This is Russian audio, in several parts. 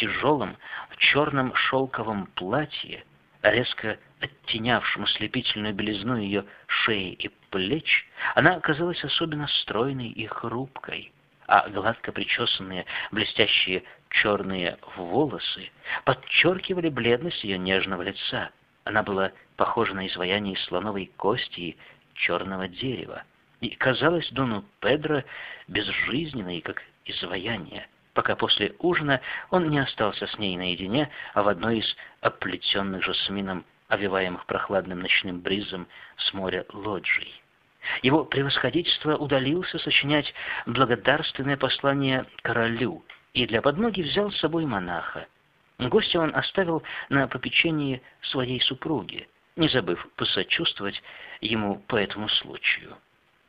тяжелом черном шелковом платье, резко оттенявшем ослепительную белизну ее шеи и плеч, она казалась особенно стройной и хрупкой, а гладко причесанные блестящие черные волосы подчеркивали бледность ее нежного лица. Она была похожа на изваяние слоновой кости и черного дерева, и казалась Дону Педро безжизненной, как изваяние пока после ужина он не остался с ней наедине, а в одной из оплетенных жасмином, овиваемых прохладным ночным бризом с моря лоджий. Его превосходительство удалился сочинять благодарственное послание королю и для подмоги взял с собой монаха. Гостя он оставил на попечении своей супруги, не забыв посочувствовать ему по этому случаю.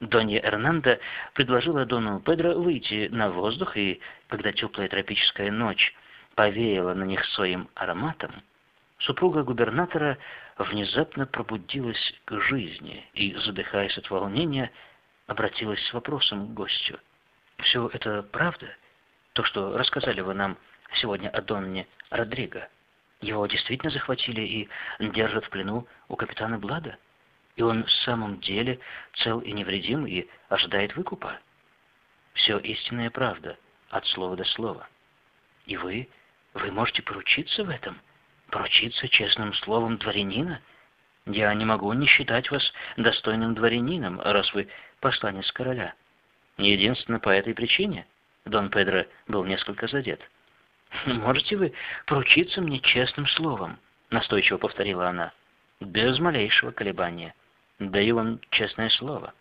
Донья Эрнанда предложила Дону Педро выйти на воздух, и когда теплая тропическая ночь повеяла на них своим ароматом, супруга губернатора внезапно пробудилась к жизни и, задыхаясь от волнения, обратилась с вопросом к гостю. «Все это правда? То, что рассказали вы нам сегодня о Донне Родриго? Его действительно захватили и держат в плену у капитана Блада?» И он в самом деле цел и невредим и ожидает выкупа. Все истинная правда, от слова до слова. И вы, вы можете поручиться в этом? Поручиться честным словом дворянина? Я не могу не считать вас достойным дворянином, раз вы посланец короля. Единственно по этой причине. Дон Педро был несколько задет. «Можете вы поручиться мне честным словом?» — настойчиво повторила она, без малейшего колебания. Даю вам честное слово.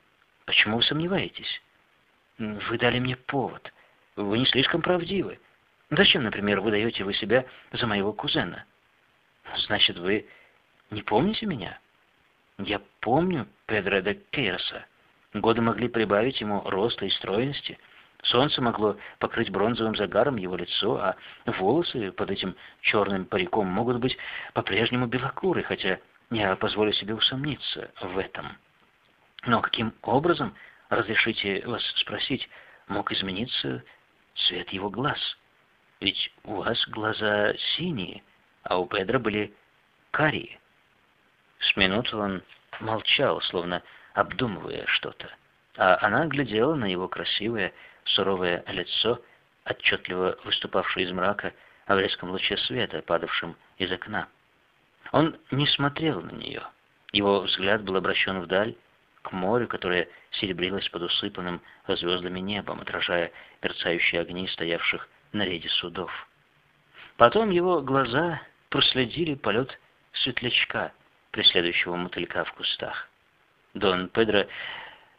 Почему вы сомневаетесь? Вы дали мне повод. Вы не слишком правдивы. Зачем, например, выдаете вы себя за моего кузена? Значит, вы не помните меня? Я помню Педро де Кейроса. Годы могли прибавить ему роста и стройности. Солнце могло покрыть бронзовым загаром его лицо, а волосы под этим черным париком могут быть по-прежнему белокуры, хотя я позволю себе усомниться в этом. Но каким образом, разрешите вас спросить, мог измениться цвет его глаз? Ведь у вас глаза синие, а у Педро были карие. С минуту он молчал, словно обдумывая что-то, а она глядела на его красивое, суровое лицо, отчетливо выступавшее из мрака в резком луче света, падавшем из окна. Он не смотрел на нее. Его взгляд был обращен вдаль, к морю, которое серебрилось под усыпанным звездами небом, отражая мерцающие огни стоявших на ряде судов. Потом его глаза проследили полет светлячка, преследующего мотылька в кустах. Дон Педро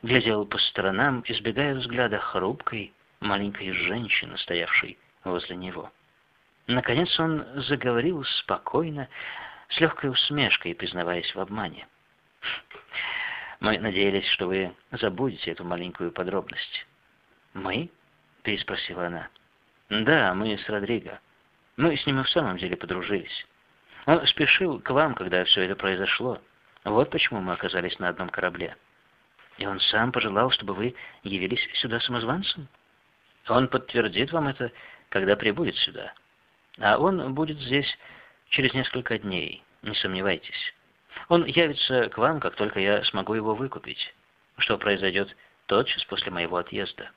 глядел по сторонам, избегая взгляда хрупкой, маленькой женщины, стоявшей возле него. Наконец он заговорил спокойно, с легкой усмешкой, признаваясь в обмане. «Мы надеялись, что вы забудете эту маленькую подробность». «Мы?» — переспросила она. «Да, мы с Родриго. Мы с ним и в самом деле подружились. Он спешил к вам, когда все это произошло. Вот почему мы оказались на одном корабле. И он сам пожелал, чтобы вы явились сюда самозванцем? Он подтвердит вам это, когда прибудет сюда. А он будет здесь через несколько дней, не сомневайтесь. Он явится к вам, как только я смогу его выкупить, что произойдет тотчас после моего отъезда.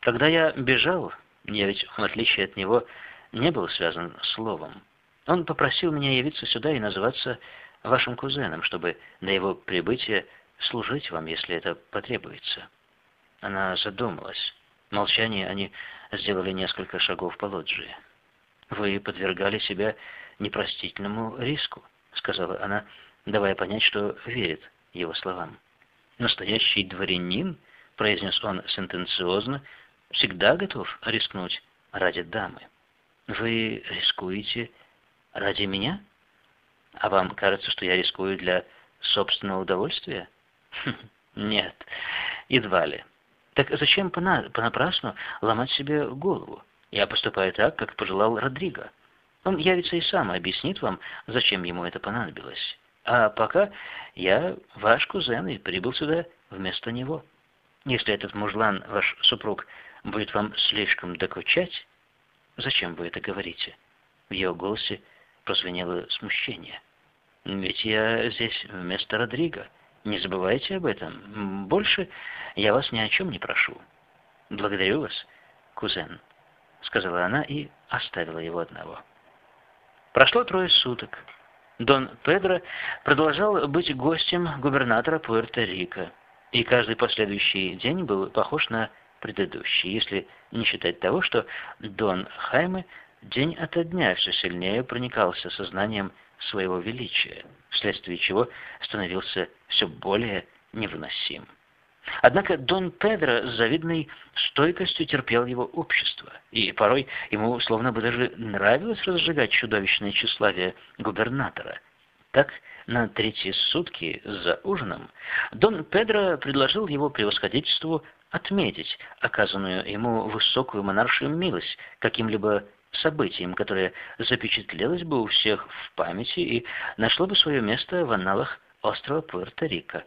Когда я бежал, я ведь, в отличие от него, не был связан словом. Он попросил меня явиться сюда и называться вашим кузеном, чтобы до его прибытия служить вам, если это потребуется. Она задумалась. В молчании они сделали несколько шагов по лоджии. Вы подвергали себя непростительному риску, сказала она, давая понять, что верит его словам. Настоящий дворянин, произнес он сентенциозно, всегда готов рискнуть ради дамы. Вы рискуете ради меня? А вам кажется, что я рискую для собственного удовольствия? Нет, едва ли. Так зачем понапрасну ломать себе голову? Я поступаю так, как пожелал Родриго. Он явится и сам объяснит вам, зачем ему это понадобилось. А пока я ваш кузен и прибыл сюда вместо него. Если этот мужлан, ваш супруг, будет вам слишком докучать, зачем вы это говорите? В его голосе прозвенело смущение. «Ведь я здесь вместо Родриго. Не забывайте об этом. Больше я вас ни о чем не прошу. Благодарю вас, кузен», — сказала она и оставила его одного. Прошло трое суток. Дон Педро продолжал быть гостем губернатора Пуэрто-Рико, и каждый последующий день был похож на предыдущий, если не считать того, что Дон Хайме день ото дня все сильнее проникался сознанием своего величия, вследствие чего становился все более невыносим. Однако Дон Педро с завидной стойкостью терпел его общество, и порой ему словно бы даже нравилось разжигать чудовищное тщеславие губернатора. Так, на третьи сутки за ужином Дон Педро предложил его превосходительству отметить оказанную ему высокую монаршую милость каким-либо событием, которое запечатлелось бы у всех в памяти и нашло бы свое место в аналах острова Пуэрто-Рико.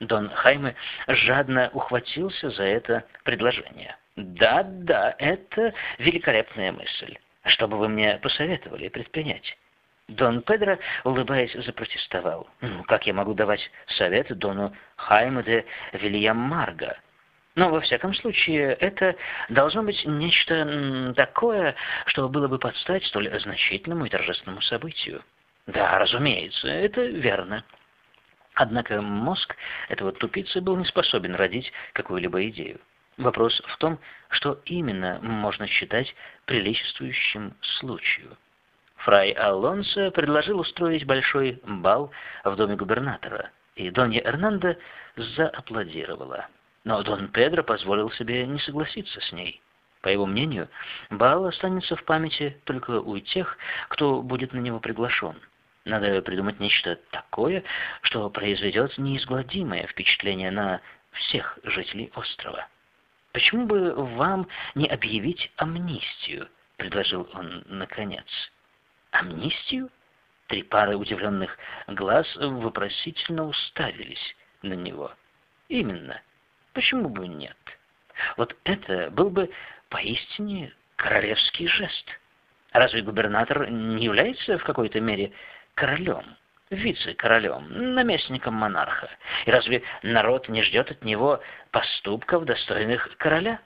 Дон Хайме жадно ухватился за это предложение. «Да, да, это великолепная мысль. Что бы вы мне посоветовали предпринять?» Дон Педро, улыбаясь, запротестовал. «Ну, как я могу давать совет Дону Хайме де Вильям Марго?» Но, во всяком случае, это должно быть нечто такое, что было бы подстать столь значительному и торжественному событию. Да, разумеется, это верно. Однако мозг этого тупицы был не способен родить какую-либо идею. Вопрос в том, что именно можно считать приличествующим случаю. Фрай Алонсо предложил устроить большой бал в доме губернатора, и Донья Эрнанда зааплодировала. Но Дон Педро позволил себе не согласиться с ней. По его мнению, бал останется в памяти только у тех, кто будет на него приглашен. Надо придумать нечто такое, что произведет неизгладимое впечатление на всех жителей острова. «Почему бы вам не объявить амнистию?» — предложил он наконец. «Амнистию?» Три пары удивленных глаз вопросительно уставились на него. «Именно. Почему бы нет? Вот это был бы поистине королевский жест. Разве губернатор не является в какой-то мере королем, вице-королем, наместником монарха? И разве народ не ждет от него поступков, достойных короля?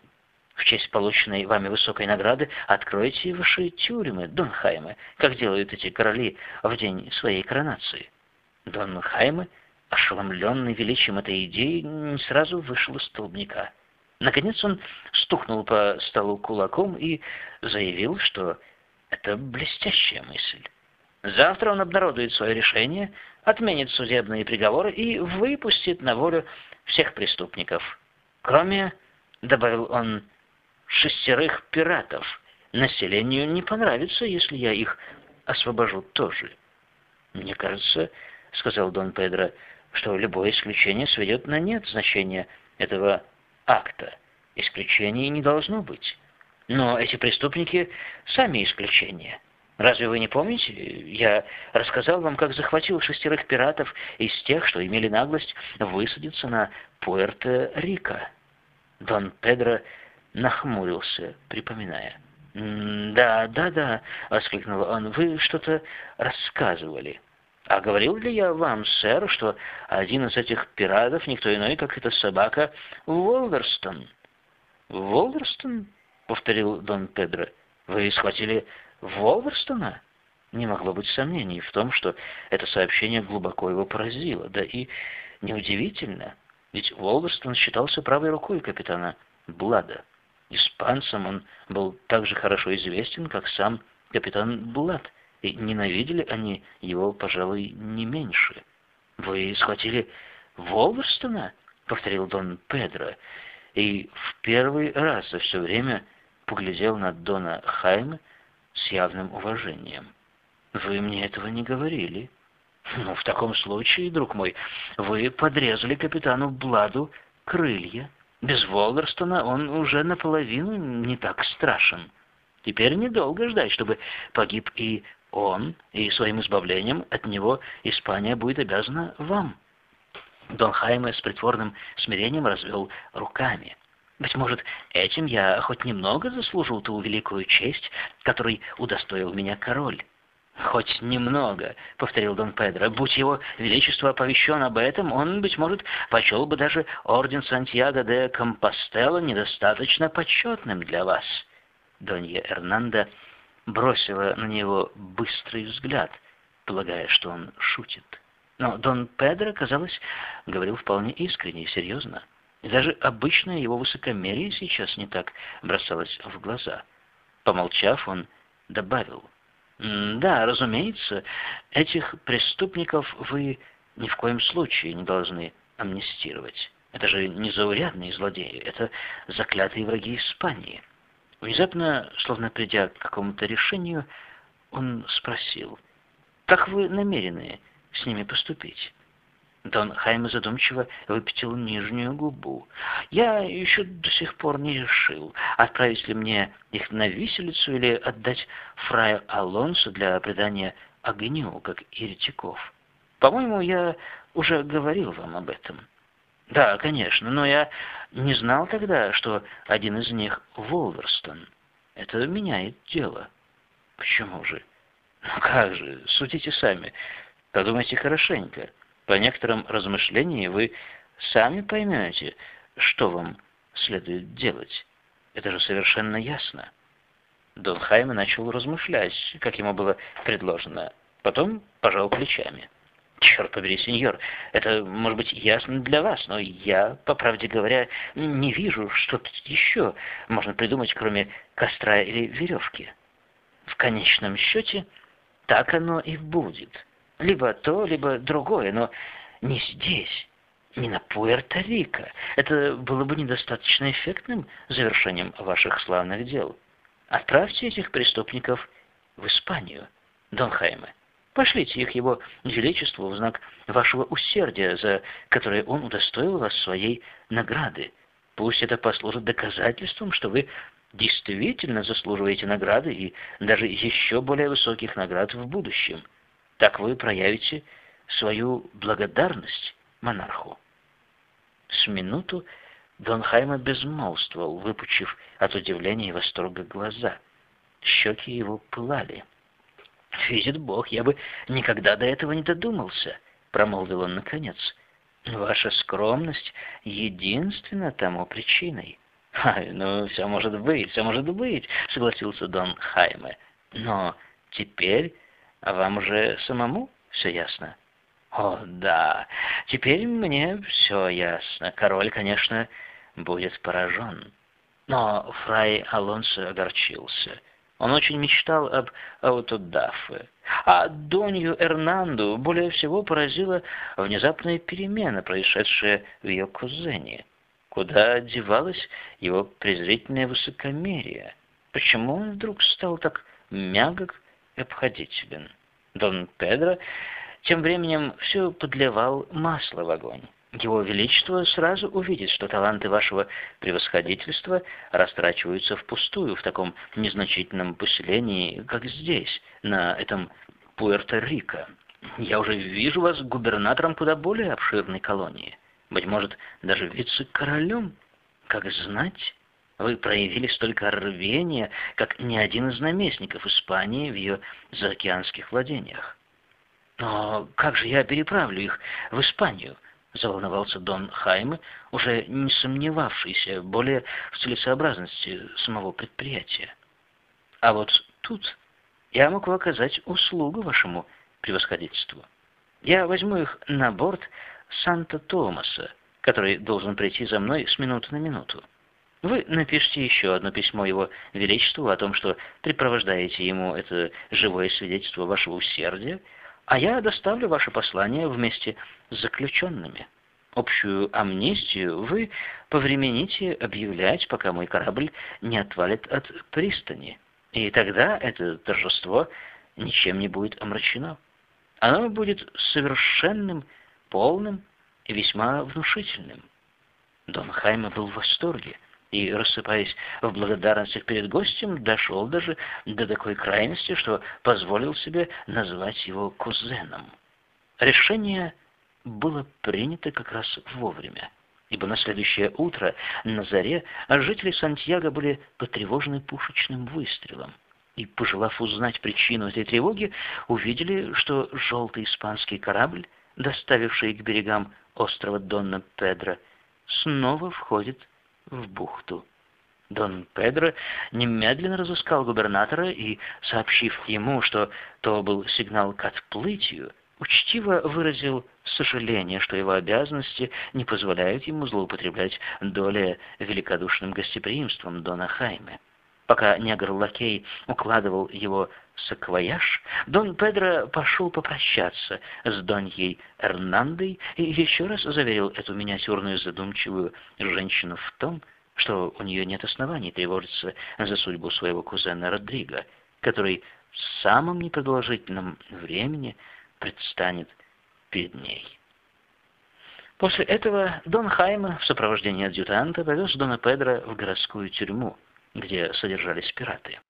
В честь полученной вами высокой награды откройте ваши тюрьмы, Дон Хайме, как делают эти короли в день своей коронации. Дон Хайме ошеломленный величием этой идеи, не сразу вышел из столбняка. Наконец он стукнул по столу кулаком и заявил, что это блестящая мысль. Завтра он обнародует свое решение, отменит судебные приговоры и выпустит на волю всех преступников. Кроме, добавил он, шестерых пиратов. Населению не понравится, если я их освобожу тоже. Мне кажется, сказал Дон Педро, что любое исключение сведет на нет значение этого акта. Исключений не должно быть. Но эти преступники сами исключения. Разве вы не помните? Я рассказал вам, как захватил шестерых пиратов из тех, что имели наглость высадиться на Пуэрто-Рико. Дон Педро нахмурился, припоминая. «Да, да, да», — воскликнул он, — «вы что-то рассказывали». А говорил ли я вам, сэр, что один из этих пиратов никто иной, как эта собака Волверстон? Волверстон? повторил Дон Педро. Вы схватили Волверстона? Не могло быть сомнений в том, что это сообщение глубоко его поразило. Да и неудивительно, ведь Волверстон считался правой рукой капитана Блада. Испанцам он был так же хорошо известен, как сам капитан Блад и ненавидели они его, пожалуй, не меньше. «Вы схватили Волверстона?» — повторил Дон Педро, и в первый раз за все время поглядел на Дона Хайме с явным уважением. «Вы мне этого не говорили». «Ну, в таком случае, друг мой, вы подрезали капитану Бладу крылья. Без Волверстона он уже наполовину не так страшен. Теперь недолго ждать, чтобы погиб и он, и своим избавлением от него Испания будет обязана вам». Дон Хайме с притворным смирением развел руками. Быть может, этим я хоть немного заслужил ту великую честь, которой удостоил меня король. «Хоть немного», — повторил Дон Педро, — «будь его величество оповещен об этом, он, быть может, почел бы даже орден Сантьяго де Компостела недостаточно почетным для вас». Донья Эрнанда бросила на него быстрый взгляд, полагая, что он шутит. Но Дон Педро, казалось, говорил вполне искренне и серьезно. Даже обычное его высокомерие сейчас не так бросалось в глаза. Помолчав, он добавил — да, разумеется, этих преступников вы ни в коем случае не должны амнистировать. Это же не заурядные злодеи, это заклятые враги Испании. Внезапно, словно придя к какому-то решению, он спросил, «Как вы намерены с ними поступить?» Дон Хайме задумчиво выпятил нижнюю губу. «Я еще до сих пор не решил, отправить ли мне их на виселицу или отдать фраю Алонсо для предания огню, как еретиков. По-моему, я уже говорил вам об этом». «Да, конечно, но я не знал тогда, что один из них Волверстон. Это меняет дело». «Почему же?» «Ну как же, судите сами. Подумайте хорошенько». По некоторым размышлениям вы сами поймете, что вам следует делать. Это же совершенно ясно. Дон Хайме начал размышлять, как ему было предложено. Потом пожал плечами. «Черт побери, сеньор, это, может быть, ясно для вас, но я, по правде говоря, не вижу, что тут еще можно придумать, кроме костра или веревки. В конечном счете, так оно и будет». Либо то, либо другое, но не здесь, не на Пуэрто-Рико. Это было бы недостаточно эффектным завершением ваших славных дел. Отправьте этих преступников в Испанию, Дон Хайме. Пошлите их его величеству в знак вашего усердия, за которое он удостоил вас своей награды. Пусть это послужит доказательством, что вы действительно заслуживаете награды и даже еще более высоких наград в будущем. Так вы проявите свою благодарность монарху. С минуту Дон Хайма безмолвствовал, выпучив от удивления и восторга глаза. Щеки его пылали. «Видит Бог, я бы никогда до этого не додумался», — промолвил он наконец. «Ваша скромность единственна тому причиной». «Ай, ну, все может быть, все может быть», — согласился Дон Хайме. «Но теперь вам уже самому все ясно? О, да, теперь мне все ясно. Король, конечно, будет поражен. Но фрай Алонсо огорчился. Он очень мечтал об аутодафе. А Донью Эрнанду более всего поразила внезапная перемена, происшедшая в ее кузене. Куда девалось его презрительное высокомерие? Почему он вдруг стал так мягок обходителен. Дон Педро тем временем все подливал масло в огонь. Его Величество сразу увидит, что таланты вашего превосходительства растрачиваются впустую в таком незначительном поселении, как здесь, на этом Пуэрто-Рико. Я уже вижу вас губернатором куда более обширной колонии. Быть может, даже вице-королем, как знать. Вы проявили столько рвения, как ни один из наместников Испании в ее заокеанских владениях. «Но как же я переправлю их в Испанию?» — заволновался Дон Хайме, уже не сомневавшийся более в целесообразности самого предприятия. «А вот тут я могу оказать услугу вашему превосходительству. Я возьму их на борт Санта-Томаса, который должен прийти за мной с минуты на минуту. Вы напишите еще одно письмо его величеству о том, что припровождаете ему это живое свидетельство вашего усердия, а я доставлю ваше послание вместе с заключенными. Общую амнистию вы повремените объявлять, пока мой корабль не отвалит от пристани. И тогда это торжество ничем не будет омрачено. Оно будет совершенным, полным и весьма внушительным. Дон Хайме был в восторге и, рассыпаясь в благодарностях перед гостем, дошел даже до такой крайности, что позволил себе назвать его кузеном. Решение было принято как раз вовремя, ибо на следующее утро на заре жители Сантьяго были потревожены пушечным выстрелом и, пожелав узнать причину этой тревоги, увидели, что желтый испанский корабль, доставивший к берегам острова Донна Педро, снова входит в бухту. Дон Педро немедленно разыскал губернатора и, сообщив ему, что то был сигнал к отплытию, учтиво выразил сожаление, что его обязанности не позволяют ему злоупотреблять долей великодушным гостеприимством Дона Хайме. Пока негр-лакей укладывал его саквояж, Дон Педро пошел попрощаться с Доньей Эрнандой и еще раз заверил эту миниатюрную задумчивую женщину в том, что у нее нет оснований тревожиться за судьбу своего кузена Родриго, который в самом непродолжительном времени предстанет перед ней. После этого Дон Хайма в сопровождении адъютанта повез Дона Педро в городскую тюрьму, где содержались пираты.